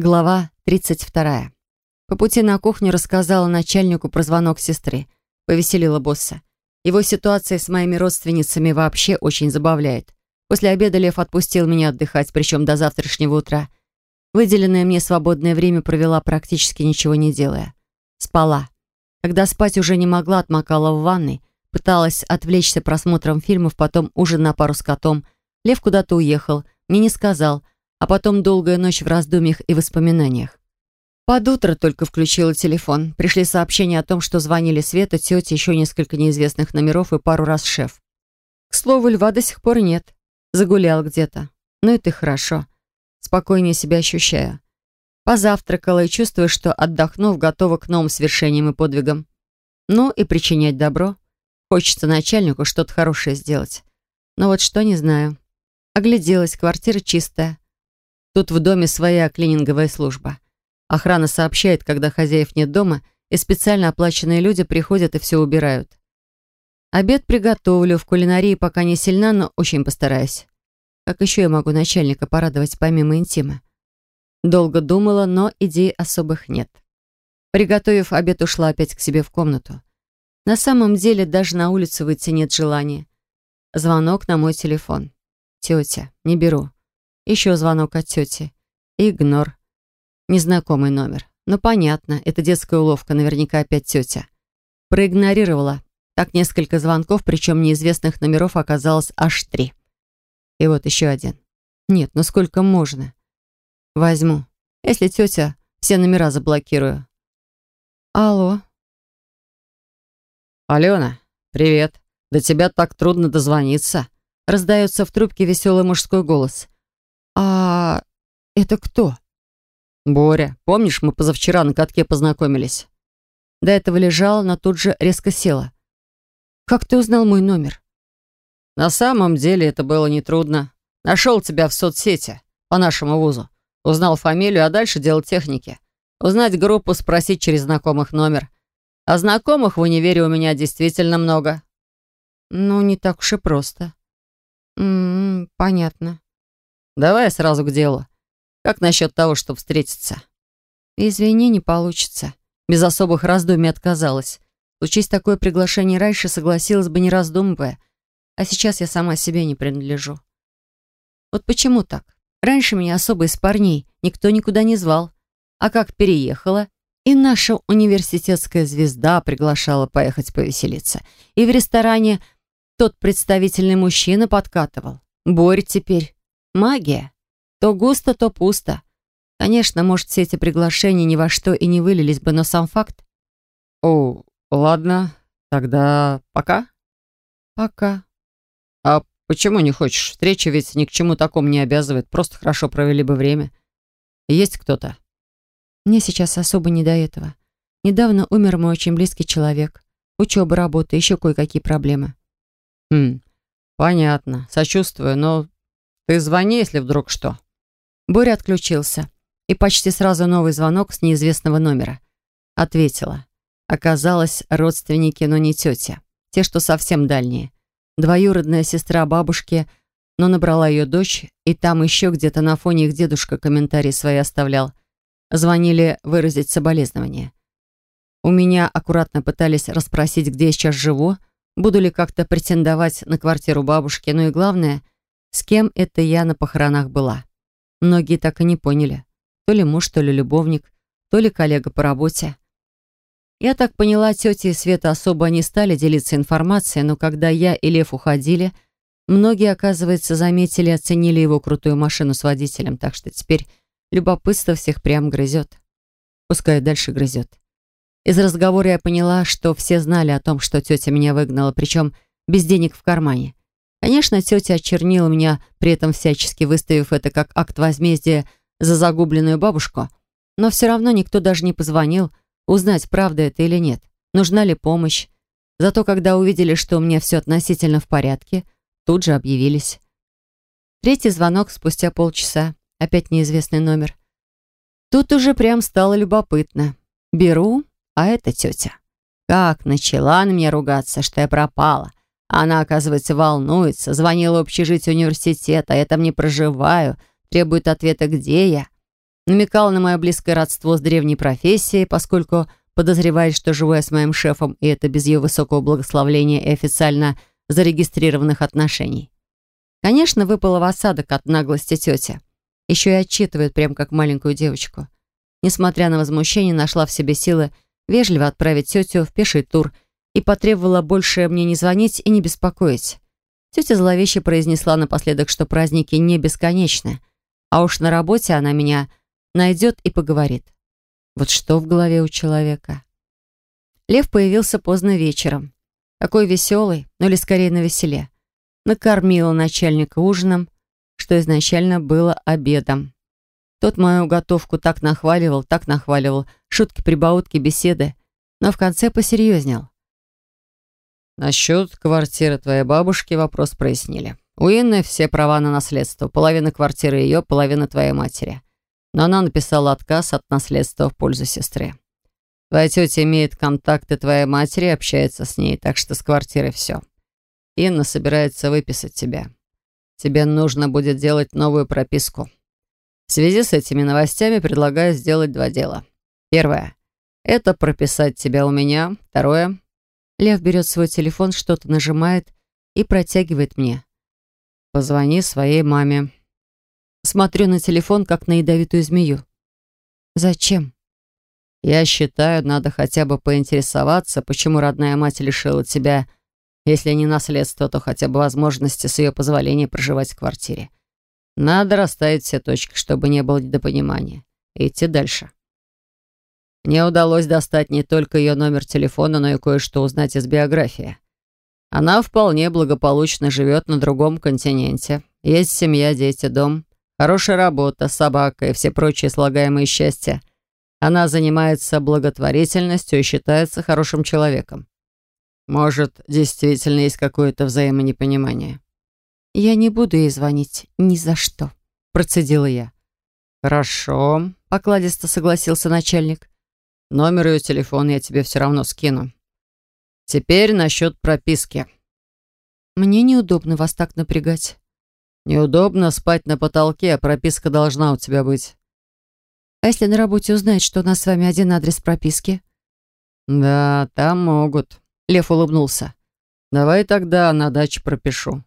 Глава 32. По пути на кухню рассказала начальнику про звонок сестры. Повеселила босса. Его ситуация с моими родственницами вообще очень забавляет. После обеда Лев отпустил меня отдыхать, причем до завтрашнего утра. Выделенное мне свободное время провела практически ничего не делая. Спала. Когда спать уже не могла, отмокала в ванной, пыталась отвлечься просмотром фильмов, потом ужин на пару с котом. Лев куда-то уехал, мне не сказал — а потом долгая ночь в раздумьях и воспоминаниях. Под утро только включила телефон. Пришли сообщения о том, что звонили Света, тете, еще несколько неизвестных номеров и пару раз шеф. К слову, льва до сих пор нет. Загулял где-то. Ну это хорошо. Спокойнее себя ощущаю. Позавтракала и чувствую, что, отдохнув, готова к новым свершениям и подвигам. Ну и причинять добро. Хочется начальнику что-то хорошее сделать. Но вот что, не знаю. Огляделась, квартира чистая. Тут в доме своя клининговая служба. Охрана сообщает, когда хозяев нет дома, и специально оплаченные люди приходят и все убирают. Обед приготовлю, в кулинарии пока не сильна, но очень постараюсь. Как еще я могу начальника порадовать помимо интима? Долго думала, но идей особых нет. Приготовив обед, ушла опять к себе в комнату. На самом деле даже на улицу выйти нет желания. Звонок на мой телефон. Тетя, не беру. Еще звонок от тети. Игнор. Незнакомый номер. Ну, понятно, это детская уловка, наверняка опять тетя. Проигнорировала. Так несколько звонков, причем неизвестных номеров оказалось аж три. И вот еще один. Нет, ну сколько можно? Возьму. Если тетя, все номера заблокирую. Алло. Алена, привет. До тебя так трудно дозвониться. Раздается в трубке веселый мужской голос. «А это кто?» «Боря. Помнишь, мы позавчера на катке познакомились?» До этого лежала, но тут же резко села. «Как ты узнал мой номер?» «На самом деле это было нетрудно. Нашел тебя в соцсети, по нашему вузу. Узнал фамилию, а дальше делал техники. Узнать группу, спросить через знакомых номер. А знакомых в универе у меня действительно много». «Ну, не так уж и просто». «М -м, понятно. Давай сразу к делу. Как насчет того, чтобы встретиться? Извини, не получится. Без особых раздумий отказалась. Случись такое приглашение раньше, согласилась бы, не раздумывая. А сейчас я сама себе не принадлежу. Вот почему так? Раньше меня особо из парней никто никуда не звал. А как переехала, и наша университетская звезда приглашала поехать повеселиться. И в ресторане тот представительный мужчина подкатывал. Борь теперь. Магия. То густо, то пусто. Конечно, может, все эти приглашения ни во что и не вылились бы, но сам факт... О, ладно, тогда пока? Пока. А почему не хочешь? Встреча ведь ни к чему такому не обязывает, просто хорошо провели бы время. Есть кто-то? Мне сейчас особо не до этого. Недавно умер мой очень близкий человек. Учеба, работа, еще кое-какие проблемы. Хм, понятно, сочувствую, но ты звони, если вдруг что». Боря отключился. И почти сразу новый звонок с неизвестного номера. Ответила. Оказалось, родственники, но не тетя. Те, что совсем дальние. Двоюродная сестра бабушки, но набрала ее дочь, и там еще где-то на фоне их дедушка комментарии свои оставлял. Звонили выразить соболезнования. У меня аккуратно пытались расспросить, где я сейчас живу, буду ли как-то претендовать на квартиру бабушки, ну и главное — с кем это я на похоронах была. Многие так и не поняли. То ли муж, то ли любовник, то ли коллега по работе. Я так поняла, тетя и Света особо не стали делиться информацией, но когда я и Лев уходили, многие, оказывается, заметили и оценили его крутую машину с водителем, так что теперь любопытство всех прям грызет. Пускай дальше грызет. Из разговора я поняла, что все знали о том, что тетя меня выгнала, причем без денег в кармане. Конечно, тетя очернила меня, при этом всячески выставив это как акт возмездия за загубленную бабушку, но все равно никто даже не позвонил узнать, правда это или нет, нужна ли помощь. Зато когда увидели, что у меня все относительно в порядке, тут же объявились. Третий звонок спустя полчаса, опять неизвестный номер. Тут уже прям стало любопытно. Беру, а это тетя. Как начала на меня ругаться, что я пропала. Она, оказывается, волнуется, звонила в общежитие университета, а я там не проживаю, требует ответа, где я. Намекал на мое близкое родство с древней профессией, поскольку подозревает, что живу я с моим шефом, и это без ее высокого благословления и официально зарегистрированных отношений. Конечно, выпало в осадок от наглости тети. Еще и отчитывает, прям как маленькую девочку. Несмотря на возмущение, нашла в себе силы вежливо отправить тетю в пеший тур и потребовала больше мне не звонить и не беспокоить. Тетя зловеще произнесла напоследок, что праздники не бесконечны, а уж на работе она меня найдет и поговорит. Вот что в голове у человека. Лев появился поздно вечером. Такой веселый, ну или скорее на. Накормила начальника ужином, что изначально было обедом. Тот мою готовку так нахваливал, так нахваливал, шутки-прибаутки, беседы, но в конце посерьезнел. Насчет квартиры твоей бабушки вопрос прояснили. У Инны все права на наследство. Половина квартиры ее, половина твоей матери. Но она написала отказ от наследства в пользу сестры. Твоя тетя имеет контакты твоей матери общается с ней, так что с квартирой все. Инна собирается выписать тебя. Тебе нужно будет делать новую прописку. В связи с этими новостями предлагаю сделать два дела. Первое — это прописать тебя у меня. Второе — Лев берет свой телефон, что-то нажимает и протягивает мне. Позвони своей маме. Смотрю на телефон, как на ядовитую змею. Зачем? Я считаю, надо хотя бы поинтересоваться, почему родная мать лишила тебя, если не наследство, то хотя бы возможности с ее позволения проживать в квартире. Надо расставить все точки, чтобы не было недопонимания. Идти дальше. Мне удалось достать не только ее номер телефона, но и кое-что узнать из биографии. Она вполне благополучно живет на другом континенте. Есть семья, дети, дом, хорошая работа, собака и все прочие слагаемые счастья. Она занимается благотворительностью и считается хорошим человеком. Может, действительно есть какое-то взаимонепонимание. «Я не буду ей звонить ни за что», — процедила я. «Хорошо», — покладисто согласился начальник. «Номер ее телефона я тебе все равно скину. Теперь насчет прописки». «Мне неудобно вас так напрягать». «Неудобно спать на потолке, а прописка должна у тебя быть». «А если на работе узнать, что у нас с вами один адрес прописки?» «Да, там могут», — Лев улыбнулся. «Давай тогда на даче пропишу.